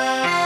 Bye.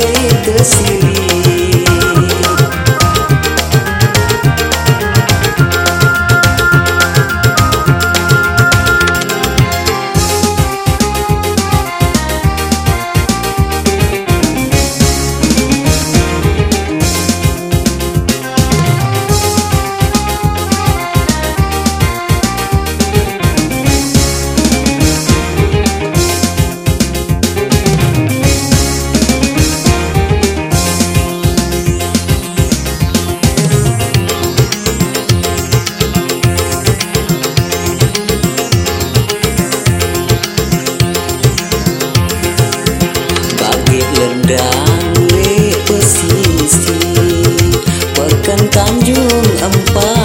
the sea. Tanjung Empat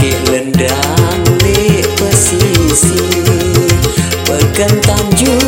Ya ku sayang pun belanak